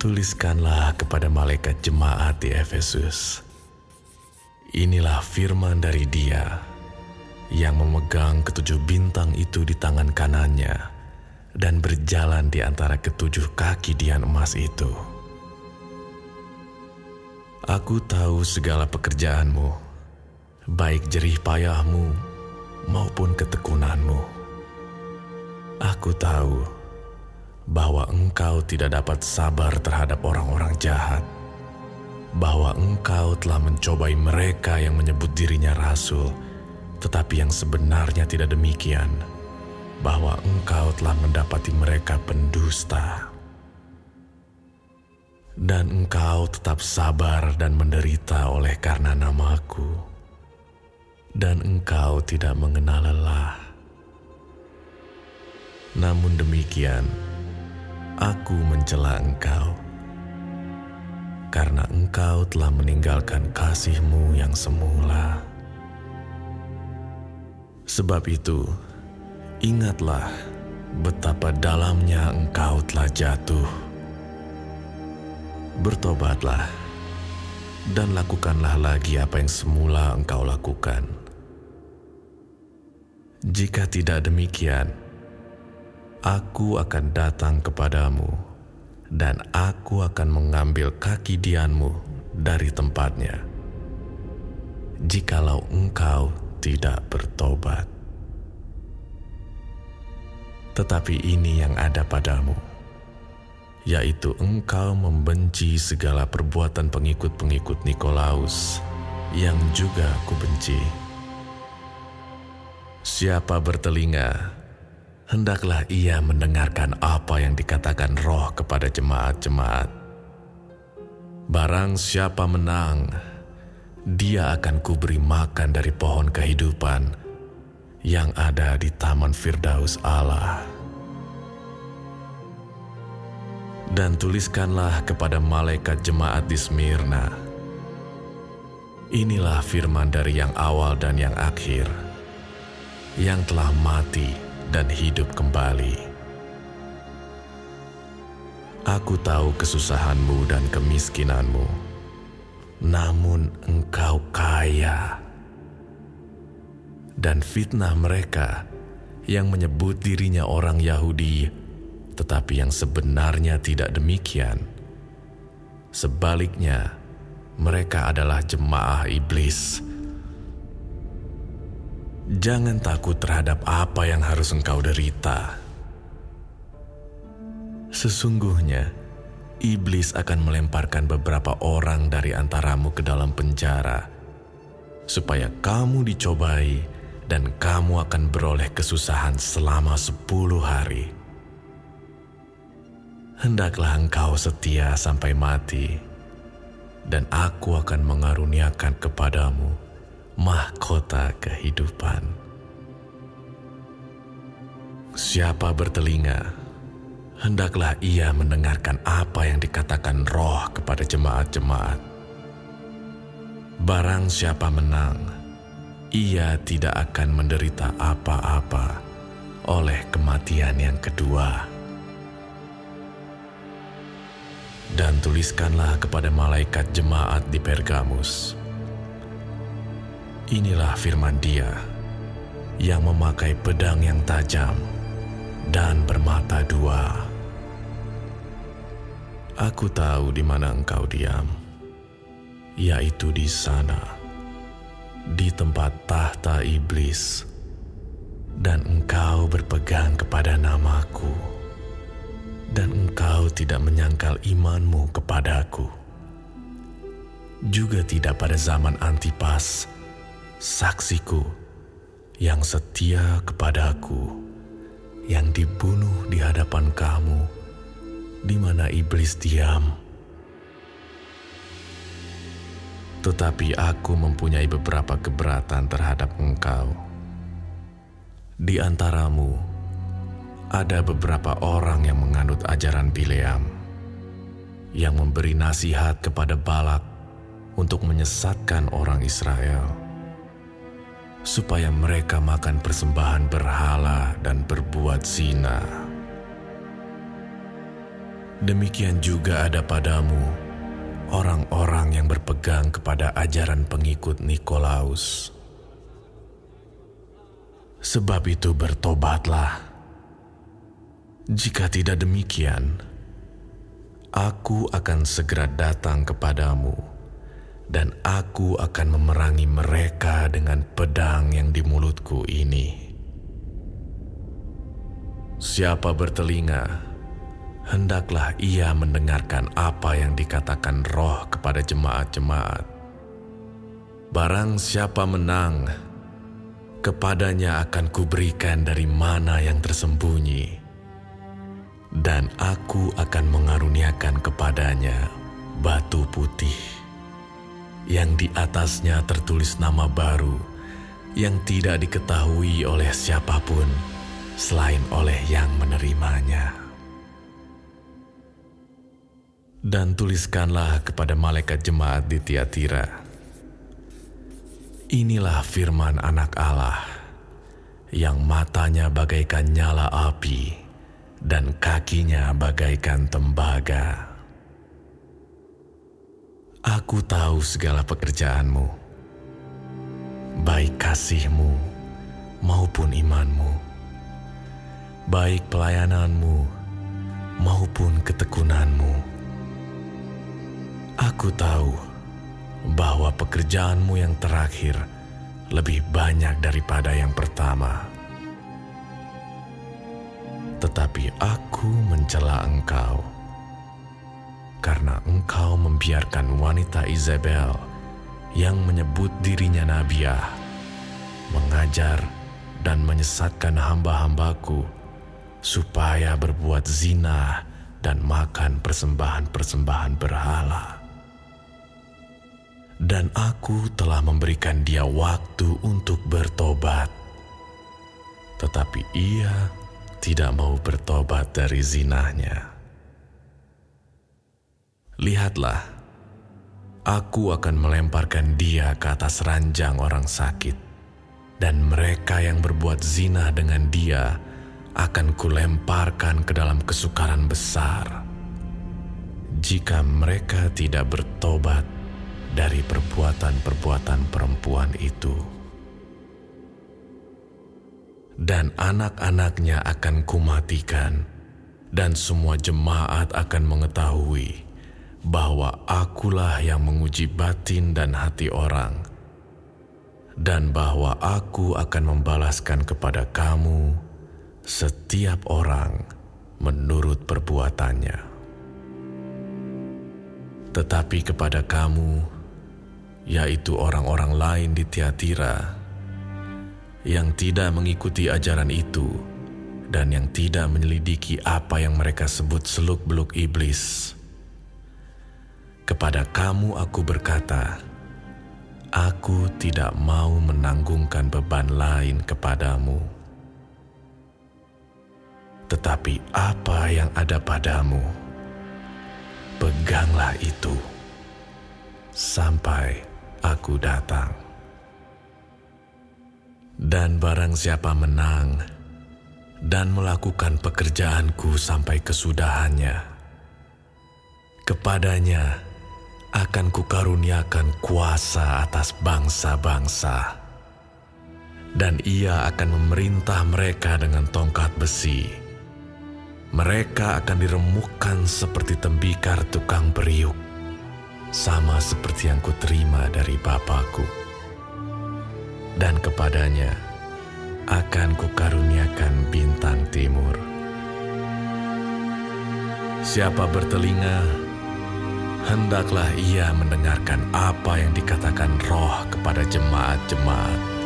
Tuliskanlah kepada malaikat jemaat di Efesus. Inilah firman dari Dia yang memegang ketujuh bintang itu di tangan kanannya dan berjalan di antara ketujuh kaki dian emas itu. Aku tahu segala pekerjaanmu, baik jerih payahmu maupun ketekunanmu. Aku tahu bahwa engkau tidak dapat sabar terhadap orang-orang jahat, bahwa engkau telah mencobai mereka yang menyebut dirinya rasul, tetapi yang sebenarnya tidak demikian, bahwa engkau telah mendapati mereka pendusta dan engkau tetap sabar dan menderita oleh karena namaku, dan engkau tidak mengenal lelah. Namun demikian, aku mencela engkau, karena engkau telah meninggalkan kasihmu yang semula. Sebab itu, ingatlah betapa dalamnya engkau telah jatuh bertobatlah dan lakukanlah lagi apa yang semula engkau lakukan. Jika tidak demikian, aku akan datang kepadamu dan aku akan mengambil kaki dianmu dari tempatnya. Jikalau engkau tidak bertobat. Tetapi ini yang ada padamu yaitu engkau membenci segala perbuatan pengikut-pengikut Nikolaus yang juga aku benci. Siapa bertelinga, hendaklah ia mendengarkan apa yang dikatakan roh kepada jemaat-jemaat. Barang siapa menang, dia akan kuberi makan dari pohon kehidupan yang ada di Taman Firdaus Allah dan tuliskanlah kepada malaikat jemaat di Smyrna. Inilah firman dari yang awal dan yang akhir, yang telah mati dan hidup kembali. Aku tahu kesusahanmu dan kemiskinanmu, namun engkau kaya. Dan fitnah mereka yang menyebut dirinya orang Yahudi tetapi yang sebenarnya tidak demikian. Sebaliknya, mereka adalah jemaah iblis. Jangan takut terhadap apa yang harus engkau derita. Sesungguhnya, iblis akan melemparkan beberapa orang dari antaramu ke dalam penjara, supaya kamu dicobai dan kamu akan beroleh kesusahan selama sepuluh hari hendaklah engkau setia sampai mati, dan aku akan mengaruniakan kepadamu mahkota kehidupan. Siapa bertelinga, hendaklah ia mendengarkan apa yang dikatakan roh kepada jemaat-jemaat. Barang siapa menang, ia tidak akan menderita apa-apa oleh kematian yang kedua. dan tuliskanlah kepada malaikat jemaat di Pergamus. Inilah firman Dia yang memakai pedang yang tajam dan bermata dua. Aku tahu di mana engkau diam, yaitu di sana, di tempat tahta iblis, dan engkau berpegang kepada namaku dan engkau tidak menyangkal imanmu kepadaku. Juga tidak pada zaman Antipas, saksiku yang setia kepadaku, yang dibunuh di hadapan kamu, di mana iblis diam. Tetapi aku mempunyai beberapa keberatan terhadap engkau. Di antaramu, ada beberapa orang yang menganut ajaran Bileam yang memberi nasihat kepada Balak untuk menyesatkan orang Israel supaya mereka makan persembahan berhala dan berbuat zina. Demikian juga ada padamu orang-orang yang berpegang kepada ajaran pengikut Nikolaus. Sebab itu bertobatlah. Jika tidak demikian, aku akan segera datang kepadamu dan aku akan memerangi mereka dengan pedang yang di mulutku ini. Siapa bertelinga, hendaklah ia mendengarkan apa yang dikatakan roh kepada jemaat-jemaat. Barang siapa menang, kepadanya akan kuberikan dari mana yang tersembunyi, dan aku akan mengaruniakan kepadanya batu putih yang di atasnya tertulis nama baru yang tidak diketahui oleh siapa pun selain oleh yang menerimanya. Dan tuliskanlah kepada malaikat jemaat di Tiatira. Inilah firman anak Allah yang matanya bagaikan nyala api dan kakinya bagaikan tembaga. Aku tahu segala pekerjaanmu, baik kasihmu maupun imanmu, baik pelayananmu maupun ketekunanmu. Aku tahu bahwa pekerjaanmu yang terakhir lebih banyak daripada yang pertama. Tetapi aku mencela engkau karena engkau membiarkan wanita Isabel yang menyebut dirinya Nabiah mengajar dan menyesatkan hamba-hambaku supaya berbuat zina dan makan persembahan-persembahan berhala. Dan aku telah memberikan dia waktu untuk bertobat. Tetapi ia tidak mau bertobat dari zinahnya. Lihatlah, aku akan melemparkan dia ke atas ranjang orang sakit, dan mereka yang berbuat zina dengan dia akan kulemparkan ke dalam kesukaran besar. Jika mereka tidak bertobat dari perbuatan-perbuatan perempuan itu, dan anak-anaknya akan kumatikan, dan semua jemaat akan mengetahui bahwa akulah yang menguji batin dan hati orang, dan bahwa aku akan membalaskan kepada kamu setiap orang menurut perbuatannya. Tetapi kepada kamu, yaitu orang-orang lain di Tiatira, yang tidak mengikuti ajaran itu dan yang tidak menyelidiki apa yang mereka sebut seluk-beluk iblis, kepada kamu aku berkata, aku tidak mau menanggungkan beban lain kepadamu. Tetapi apa yang ada padamu, peganglah itu sampai aku datang. Dan barang siapa menang dan melakukan pekerjaanku sampai kesudahannya, kepadanya akan kukaruniakan kuasa atas bangsa-bangsa, dan ia akan memerintah mereka dengan tongkat besi. Mereka akan diremukkan seperti tembikar tukang periuk, sama seperti yang kuterima dari Bapakku. Dan kepadanya akan kukaruniakan bintang timur. Siapa bertelinga, hendaklah ia mendengarkan apa yang dikatakan roh kepada jemaat-jemaat.